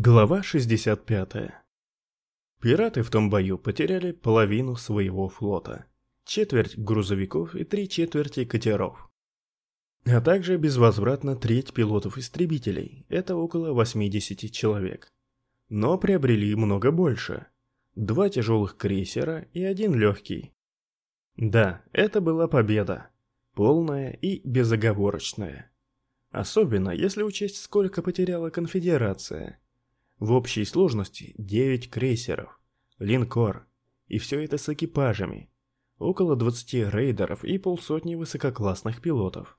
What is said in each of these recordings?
Глава 65. Пираты в том бою потеряли половину своего флота, четверть грузовиков и три четверти катеров. А также безвозвратно треть пилотов-истребителей, это около 80 человек. Но приобрели много больше. Два тяжелых крейсера и один легкий. Да, это была победа. Полная и безоговорочная. Особенно, если учесть, сколько потеряла конфедерация – в общей сложности 9 крейсеров, линкор, и все это с экипажами, около 20 рейдеров и полсотни высококлассных пилотов.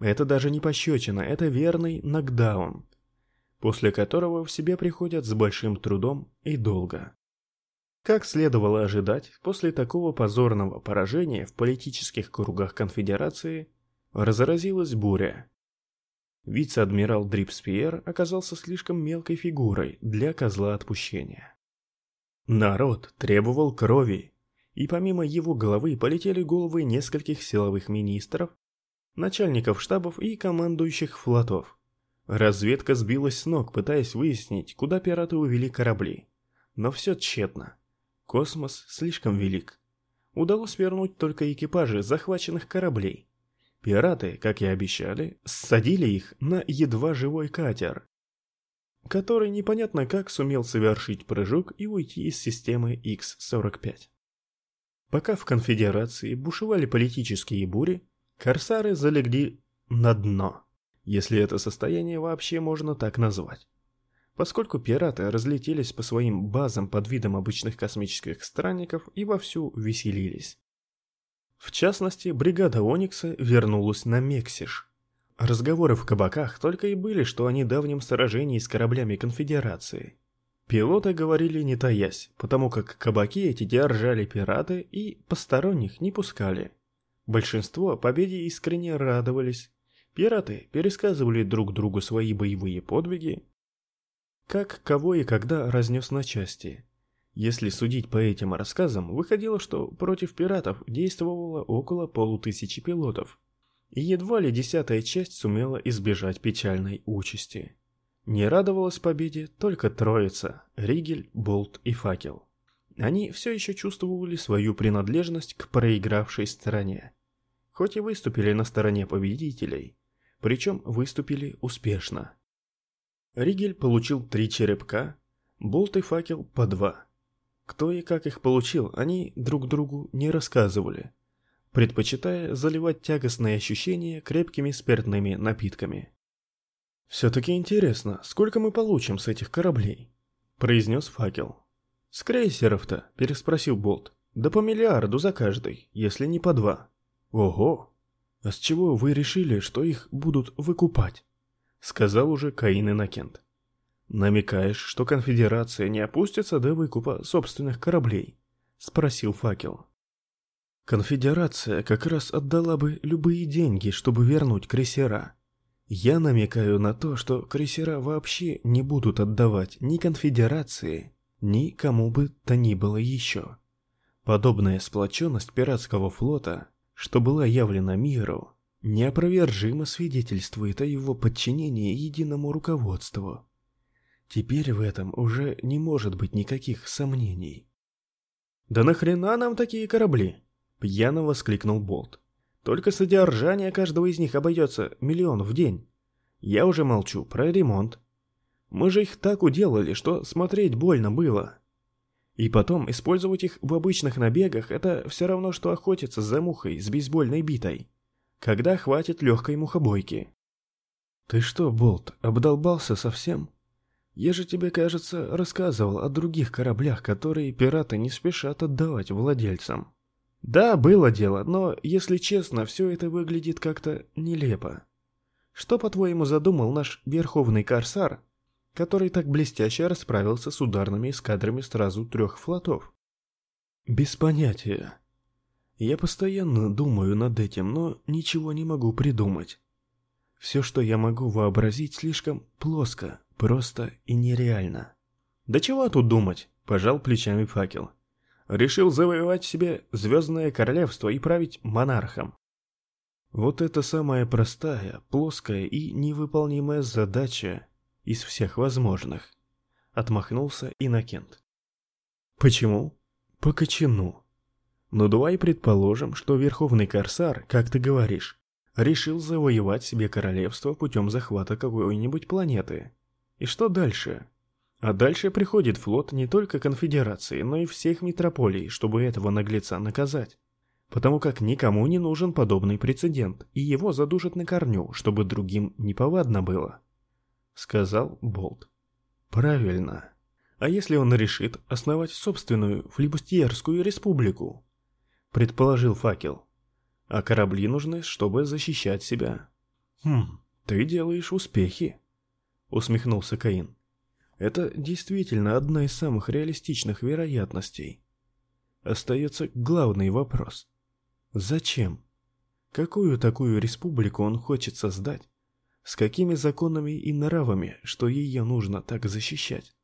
Это даже не пощечина, это верный нокдаун, после которого в себе приходят с большим трудом и долго. Как следовало ожидать, после такого позорного поражения в политических кругах конфедерации разразилась буря. Вице-адмирал Дрипспиер оказался слишком мелкой фигурой для козла отпущения. Народ требовал крови, и помимо его головы полетели головы нескольких силовых министров, начальников штабов и командующих флотов. Разведка сбилась с ног, пытаясь выяснить, куда пираты увели корабли. Но все тщетно. Космос слишком велик. Удалось вернуть только экипажи захваченных кораблей – Пираты, как и обещали, ссадили их на едва живой катер, который непонятно как сумел совершить прыжок и уйти из системы X-45. Пока в конфедерации бушевали политические бури, корсары залегли на дно, если это состояние вообще можно так назвать. Поскольку пираты разлетелись по своим базам под видом обычных космических странников и вовсю веселились. В частности, бригада Оникса вернулась на Мексиш. Разговоры в кабаках только и были, что о недавнем сражении с кораблями Конфедерации. Пилоты говорили не таясь, потому как кабаки эти держали пираты и посторонних не пускали. Большинство победе искренне радовались. Пираты пересказывали друг другу свои боевые подвиги, как кого и когда разнес на части. Если судить по этим рассказам, выходило, что против пиратов действовало около полутысячи пилотов, и едва ли десятая часть сумела избежать печальной участи. Не радовалась победе только троица – Ригель, Болт и Факел. Они все еще чувствовали свою принадлежность к проигравшей стороне. Хоть и выступили на стороне победителей, причем выступили успешно. Ригель получил три черепка, Болт и Факел по два – кто и как их получил, они друг другу не рассказывали, предпочитая заливать тягостные ощущения крепкими спиртными напитками. «Все-таки интересно, сколько мы получим с этих кораблей?» – произнес факел. «С крейсеров-то?» – переспросил Болт. «Да по миллиарду за каждый, если не по два». «Ого! А с чего вы решили, что их будут выкупать?» – сказал уже Каин Иннокент. «Намекаешь, что конфедерация не опустится до выкупа собственных кораблей?» — спросил факел. «Конфедерация как раз отдала бы любые деньги, чтобы вернуть крейсера. Я намекаю на то, что крейсера вообще не будут отдавать ни конфедерации, ни кому бы то ни было еще. Подобная сплоченность пиратского флота, что была явлена миру, неопровержимо свидетельствует о его подчинении единому руководству». Теперь в этом уже не может быть никаких сомнений. «Да нахрена нам такие корабли?» – пьяно воскликнул Болт. «Только содержание каждого из них обойдется миллион в день. Я уже молчу про ремонт. Мы же их так уделали, что смотреть больно было. И потом использовать их в обычных набегах – это все равно, что охотиться за мухой с бейсбольной битой. Когда хватит легкой мухобойки?» «Ты что, Болт, обдолбался совсем?» Я же тебе, кажется, рассказывал о других кораблях, которые пираты не спешат отдавать владельцам. Да, было дело, но, если честно, все это выглядит как-то нелепо. Что, по-твоему, задумал наш верховный корсар, который так блестяще расправился с ударными эскадрами сразу трех флотов? Без понятия. Я постоянно думаю над этим, но ничего не могу придумать. Все, что я могу вообразить, слишком плоско, Просто и нереально. Да чего тут думать, пожал плечами факел. Решил завоевать себе звездное королевство и править монархом. Вот это самая простая, плоская и невыполнимая задача из всех возможных. Отмахнулся Иннокент. Почему? По кочану. Ну давай предположим, что Верховный Корсар, как ты говоришь, решил завоевать себе королевство путем захвата какой-нибудь планеты. И что дальше? А дальше приходит флот не только конфедерации, но и всех метрополий, чтобы этого наглеца наказать. Потому как никому не нужен подобный прецедент, и его задушат на корню, чтобы другим неповадно было. Сказал Болт. Правильно. А если он решит основать собственную флибустьерскую республику? Предположил факел. А корабли нужны, чтобы защищать себя. Хм, ты делаешь успехи. Усмехнулся Каин. Это действительно одна из самых реалистичных вероятностей. Остается главный вопрос. Зачем? Какую такую республику он хочет создать? С какими законами и нравами, что ее нужно так защищать?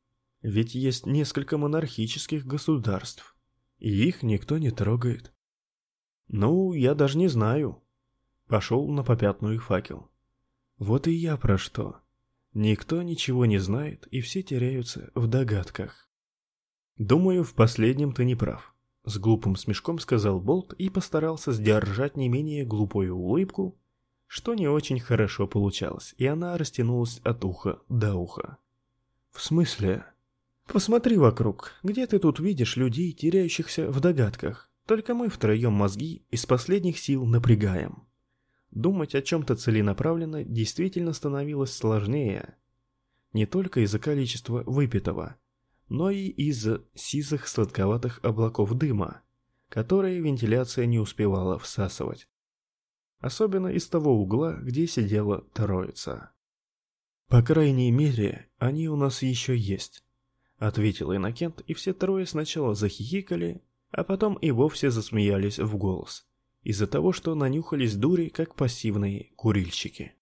Ведь есть несколько монархических государств, и их никто не трогает. Ну, я даже не знаю. Пошел на попятную факел. Вот и я про что. Никто ничего не знает, и все теряются в догадках. Думаю, в последнем ты не прав. С глупым смешком сказал Болт и постарался сдержать не менее глупую улыбку, что не очень хорошо получалось, и она растянулась от уха до уха. В смысле? Посмотри вокруг, где ты тут видишь людей, теряющихся в догадках? Только мы втроем мозги из последних сил напрягаем. Думать о чем-то целенаправленно действительно становилось сложнее. Не только из-за количества выпитого, но и из-за сизых сладковатых облаков дыма, которые вентиляция не успевала всасывать. Особенно из того угла, где сидела троица. «По крайней мере, они у нас еще есть», — ответил Иннокент, и все трое сначала захихикали, а потом и вовсе засмеялись в голос из-за того, что нанюхались дури, как пассивные курильщики.